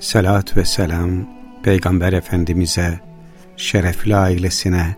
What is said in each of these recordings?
Selat ve selam Peygamber Efendimiz'e, şerefli ailesine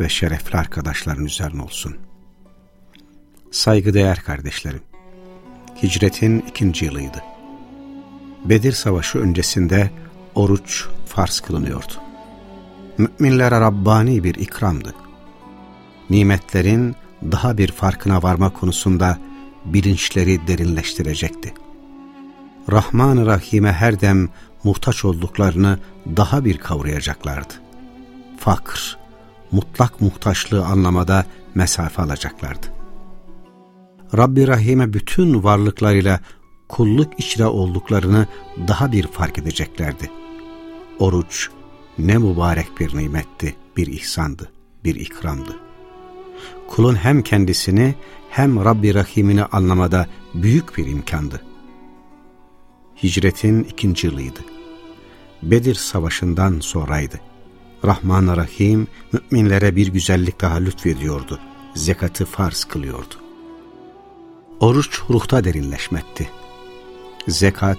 ve şerefli arkadaşların üzerine olsun. Saygıdeğer kardeşlerim, hicretin ikinci yılıydı. Bedir Savaşı öncesinde oruç farz kılınıyordu. Müminlere Rabbani bir ikramdı. Nimetlerin daha bir farkına varma konusunda bilinçleri derinleştirecekti. Rahman-ı Rahim'e her dem muhtaç olduklarını daha bir kavrayacaklardı. Fakr, mutlak muhtaçlığı anlamada mesafe alacaklardı. Rabbi Rahim'e bütün varlıklarıyla kulluk içre olduklarını daha bir fark edeceklerdi. Oruç ne mübarek bir nimetti, bir ihsandı, bir ikramdı. Kulun hem kendisini hem Rabbi Rahim'ini anlamada büyük bir imkandı. Hicretin ikinci yılıydı. Bedir Savaşı'ndan sonraydı. Rahman Rahim müminlere bir güzellik daha lütfediyordu. Zekatı farz kılıyordu. Oruç ruhta derinleşmekti. Zekat,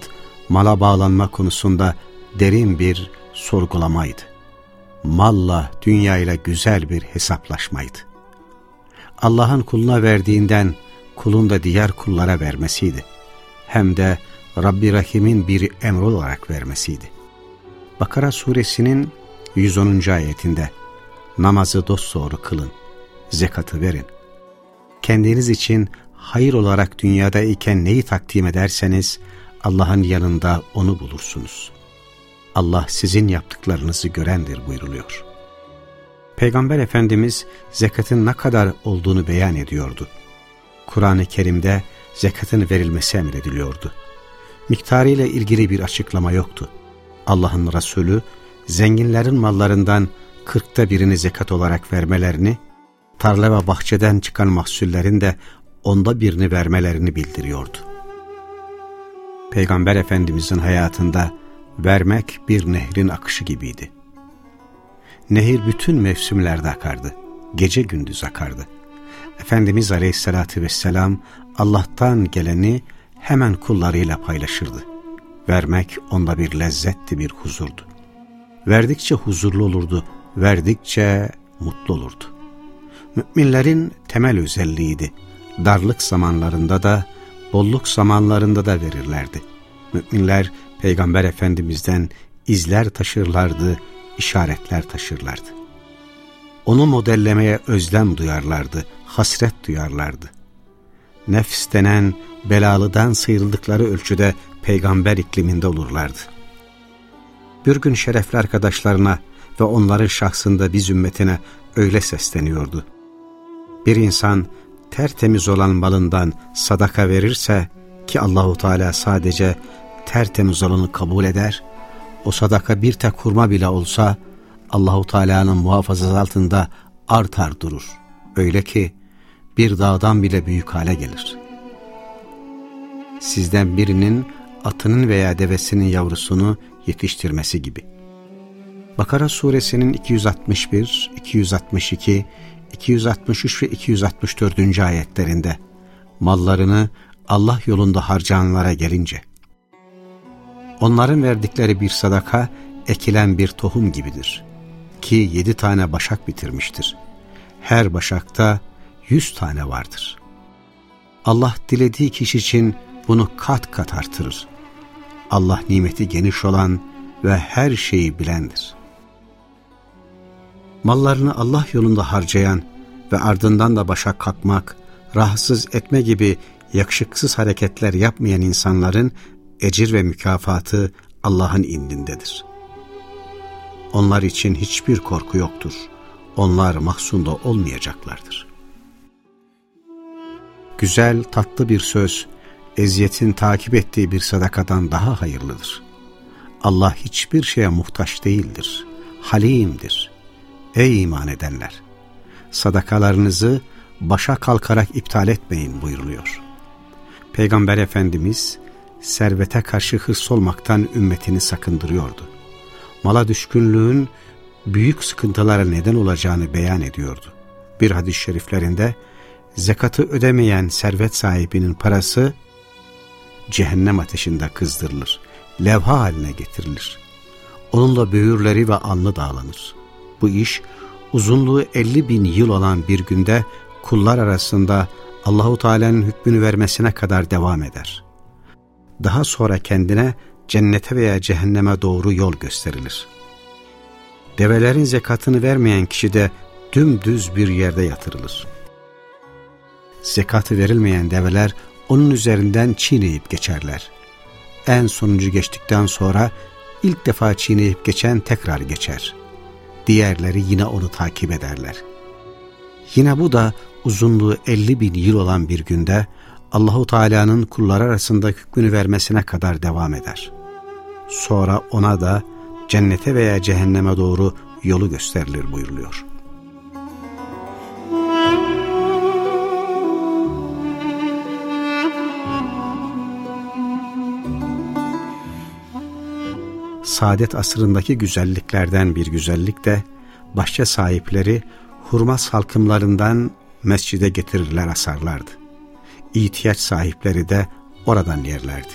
mala bağlanma konusunda derin bir sorgulamaydı. Malla, dünyayla güzel bir hesaplaşmaydı. Allah'ın kuluna verdiğinden kulun da diğer kullara vermesiydi. Hem de Rabbi Rahim'in bir emri olarak vermesiydi. Bakara suresinin 110. ayetinde namazı dosdoğru kılın, zekatı verin. Kendiniz için hayır olarak dünyada iken neyi takdim ederseniz Allah'ın yanında onu bulursunuz. Allah sizin yaptıklarınızı görendir buyruluyor. Peygamber Efendimiz zekatın ne kadar olduğunu beyan ediyordu. Kur'an-ı Kerim'de zekatın verilmesi emrediliyordu. Miktarıyla ilgili bir açıklama yoktu. Allah'ın Resulü zenginlerin mallarından kırkta birini zekat olarak vermelerini, tarla ve bahçeden çıkan mahsullerin de onda birini vermelerini bildiriyordu. Peygamber Efendimizin hayatında vermek bir nehrin akışı gibiydi. Nehir bütün mevsimlerde akardı, gece gündüz akardı. Efendimiz Aleyhisselatü Vesselam Allah'tan geleni hemen kullarıyla paylaşırdı. Vermek onda bir lezzetti, bir huzurdu. Verdikçe huzurlu olurdu, verdikçe mutlu olurdu. Müminlerin temel özelliğiydi. Darlık zamanlarında da, bolluk zamanlarında da verirlerdi. Müminler Peygamber Efendimiz'den izler taşırlardı, işaretler taşırlardı. Onu modellemeye özlem duyarlardı, hasret duyarlardı. Nefs denen belalıdan sıyrıldıkları ölçüde peygamber ikliminde olurlardı. Bir gün şerefli arkadaşlarına ve onların şahsında biz ümmetine öyle sesleniyordu. Bir insan tertemiz olan malından sadaka verirse ki Allahu Teala sadece tertemiz olanı kabul eder, o sadaka bir tek kurma bile olsa Allahu Teala'nın muhafazası altında artar durur. Öyle ki bir dağdan bile büyük hale gelir. Sizden birinin atının veya devesinin yavrusunu yetiştirmesi gibi. Bakara suresinin 261, 262, 263 ve 264. ayetlerinde mallarını Allah yolunda harcayanlara gelince Onların verdikleri bir sadaka ekilen bir tohum gibidir. Ki yedi tane başak bitirmiştir. Her başakta yüz tane vardır. Allah dilediği kişi için bunu kat kat artırır. Allah nimeti geniş olan ve her şeyi bilendir. Mallarını Allah yolunda harcayan ve ardından da başa kalkmak, rahatsız etme gibi yakışıksız hareketler yapmayan insanların ecir ve mükafatı Allah'ın indindedir. Onlar için hiçbir korku yoktur. Onlar mahzunda olmayacaklardır. Güzel, tatlı bir söz, eziyetin takip ettiği bir sadakadan daha hayırlıdır. Allah hiçbir şeye muhtaç değildir. Halimdir. Ey iman edenler! Sadakalarınızı başa kalkarak iptal etmeyin buyuruluyor. Peygamber Efendimiz servete karşı hırs olmaktan ümmetini sakındırıyordu. Mala düşkünlüğün büyük sıkıntılara neden olacağını beyan ediyordu. Bir hadis-i şeriflerinde zekatı ödemeyen servet sahibinin parası cehennem ateşinde kızdırılır, levha haline getirilir. Onunla böğürleri ve alnı dağlanır. Bu iş uzunluğu 50 bin yıl olan bir günde kullar arasında Allahu Teala'nın hükmünü vermesine kadar devam eder. Daha sonra kendine cennete veya cehenneme doğru yol gösterilir. Develerin zekatını vermeyen kişi de dümdüz bir yerde yatırılır. Zekatı verilmeyen develer onun üzerinden çiğneyip geçerler. En sonuncu geçtikten sonra ilk defa çiğneyip geçen tekrar geçer. Diğerleri yine onu takip ederler. Yine bu da uzunluğu 50 bin yıl olan bir günde Allahu Teala'nın kullar arasında hükmünü vermesine kadar devam eder. Sonra ona da cennete veya cehenneme doğru yolu gösterilir buyuruluyor. Saadet asrındaki güzelliklerden bir güzellik de bahçe sahipleri hurma salkımlarından mescide getirirler asarlardı. İhtiyaç sahipleri de oradan yerlerdi.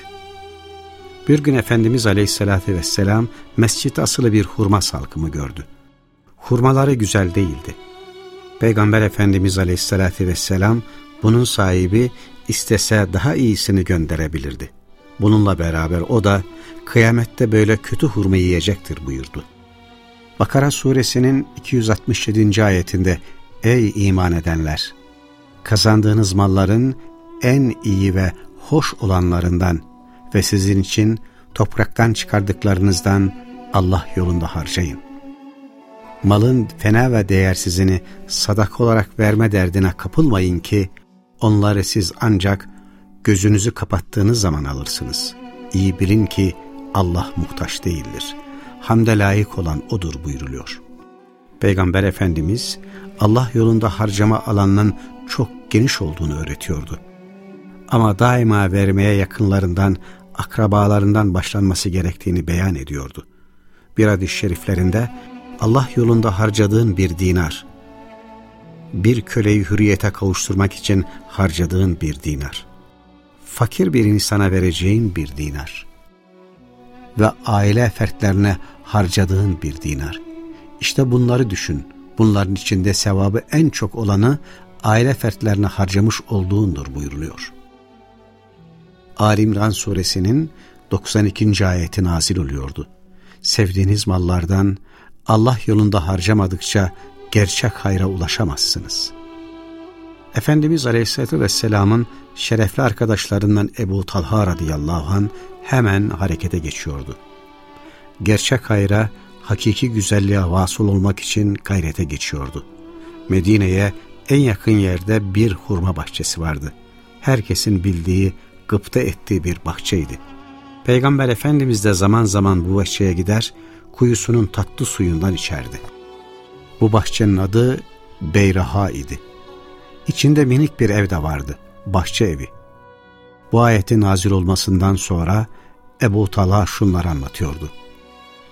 Bir gün Efendimiz Aleyhisselatü Vesselam mescit asılı bir hurma salkımı gördü. Hurmaları güzel değildi. Peygamber Efendimiz Aleyhisselatü Vesselam bunun sahibi istese daha iyisini gönderebilirdi. Bununla beraber o da kıyamette böyle kötü hurma yiyecektir buyurdu. Bakara suresinin 267. ayetinde Ey iman edenler! Kazandığınız malların en iyi ve hoş olanlarından ve sizin için topraktan çıkardıklarınızdan Allah yolunda harcayın. Malın fena ve değersizini sadak olarak verme derdine kapılmayın ki onları siz ancak gözünüzü kapattığınız zaman alırsınız. İyi bilin ki Allah muhtaç değildir. Hamde layık olan O'dur buyuruluyor. Peygamber Efendimiz Allah yolunda harcama alanının çok geniş olduğunu öğretiyordu. Ama daima vermeye yakınlarından, akrabalarından başlanması gerektiğini beyan ediyordu. Bir hadis şeriflerinde Allah yolunda harcadığın bir dinar, bir köleyi hürriyete kavuşturmak için harcadığın bir dinar, fakir bir insana vereceğin bir dinar ve aile fertlerine harcadığın bir dinar. İşte bunları düşün. Bunların içinde sevabı en çok olanı aile fertlerine harcamış olduğundur buyuruluyor. Ali suresinin 92. ayeti nazil oluyordu. Sevdiğiniz mallardan Allah yolunda harcamadıkça gerçek hayra ulaşamazsınız. Efendimiz Aleyhisselatü Vesselam'ın şerefli arkadaşlarından Ebu Talha radıyallahu an hemen harekete geçiyordu. Gerçek hayra, hakiki güzelliğe vasıl olmak için gayrete geçiyordu. Medine'ye en yakın yerde bir hurma bahçesi vardı. Herkesin bildiği, gıpta ettiği bir bahçeydi. Peygamber Efendimiz de zaman zaman bu bahçeye gider, kuyusunun tatlı suyundan içerdi. Bu bahçenin adı Beyraha idi. İçinde minik bir ev de vardı, bahçe evi. Bu ayetin nazil olmasından sonra Ebu Talha şunları anlatıyordu.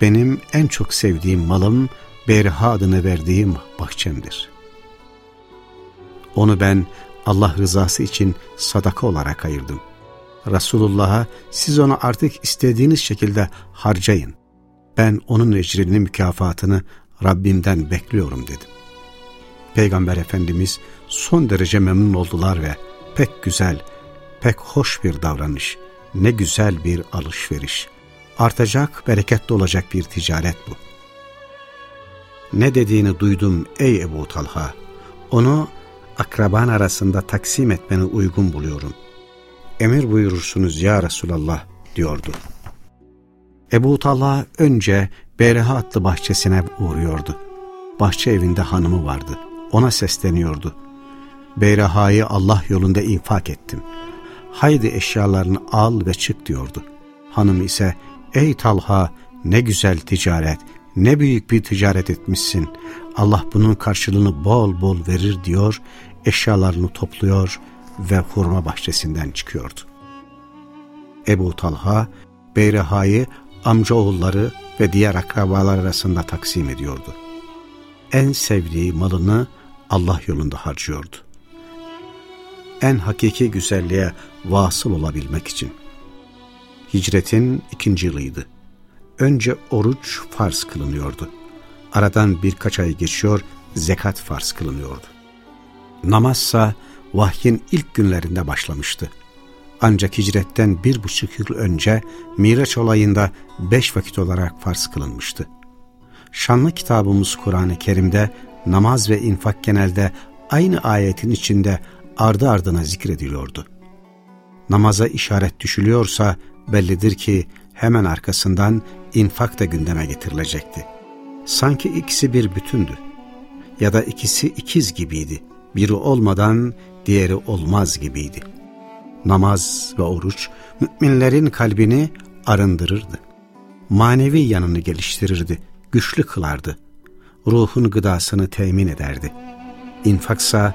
Benim en çok sevdiğim malım Beyraha adını verdiğim bahçemdir. Onu ben Allah rızası için sadaka olarak ayırdım. Resulullah'a siz onu artık istediğiniz şekilde harcayın. Ben onun ecrini mükafatını Rabbimden bekliyorum dedim. Peygamber Efendimiz son derece memnun oldular ve pek güzel, pek hoş bir davranış, ne güzel bir alışveriş. Artacak, bereketli olacak bir ticaret bu. Ne dediğini duydum ey Ebu Talha. Onu akraban arasında taksim etmeni uygun buluyorum. Emir buyurursunuz ya Resulallah diyordu. Ebu Talha önce Bereha adlı bahçesine uğruyordu. Bahçe evinde hanımı vardı. Ona sesleniyordu. Beyraha'yı Allah yolunda infak ettim. Haydi eşyalarını al ve çık diyordu. Hanım ise ey Talha ne güzel ticaret, ne büyük bir ticaret etmişsin. Allah bunun karşılığını bol bol verir diyor, eşyalarını topluyor ve hurma bahçesinden çıkıyordu. Ebu Talha, Beyreha'yı amcaoğulları ve diğer akrabalar arasında taksim ediyordu. En sevdiği malını Allah yolunda harcıyordu. En hakiki güzelliğe vasıl olabilmek için. Hicretin ikinci yılıydı. Önce oruç farz kılınıyordu. Aradan birkaç ay geçiyor, zekat farz kılınıyordu. Namazsa vahyin ilk günlerinde başlamıştı. Ancak hicretten bir buçuk yıl önce Miraç olayında beş vakit olarak farz kılınmıştı. Şanlı kitabımız Kur'an-ı Kerim'de namaz ve infak genelde aynı ayetin içinde ardı ardına zikrediliyordu. Namaza işaret düşülüyorsa bellidir ki hemen arkasından infak da gündeme getirilecekti. Sanki ikisi bir bütündü. Ya da ikisi ikiz gibiydi. Biri olmadan diğeri olmaz gibiydi. Namaz ve oruç müminlerin kalbini arındırırdı. Manevi yanını geliştirirdi, güçlü kılardı. Ruhun gıdasını temin ederdi. İnfaksa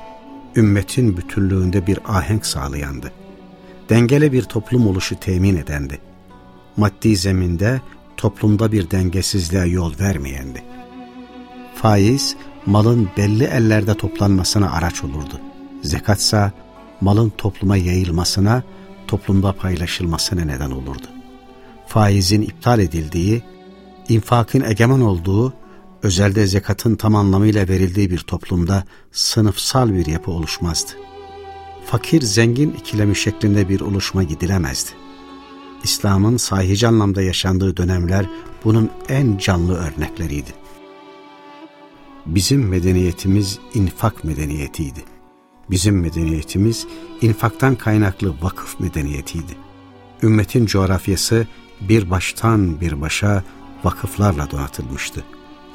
ümmetin bütünlüğünde bir ahenk sağlayandı. Dengeli bir toplum oluşu temin edendi. Maddi zeminde toplumda bir dengesizliğe yol vermeyendi. Faiz, malın belli ellerde toplanmasına araç olurdu. Zekatsa malın topluma yayılmasına, toplumda paylaşılmasına neden olurdu. Faizin iptal edildiği, infakın egemen olduğu, özelde zekatın tam anlamıyla verildiği bir toplumda sınıfsal bir yapı oluşmazdı. Fakir zengin ikilemi şeklinde bir oluşma gidilemezdi. İslam'ın sahici anlamda yaşandığı dönemler bunun en canlı örnekleriydi. Bizim medeniyetimiz infak medeniyetiydi. Bizim medeniyetimiz infaktan kaynaklı vakıf medeniyetiydi. Ümmetin coğrafyası bir baştan bir başa vakıflarla donatılmıştı.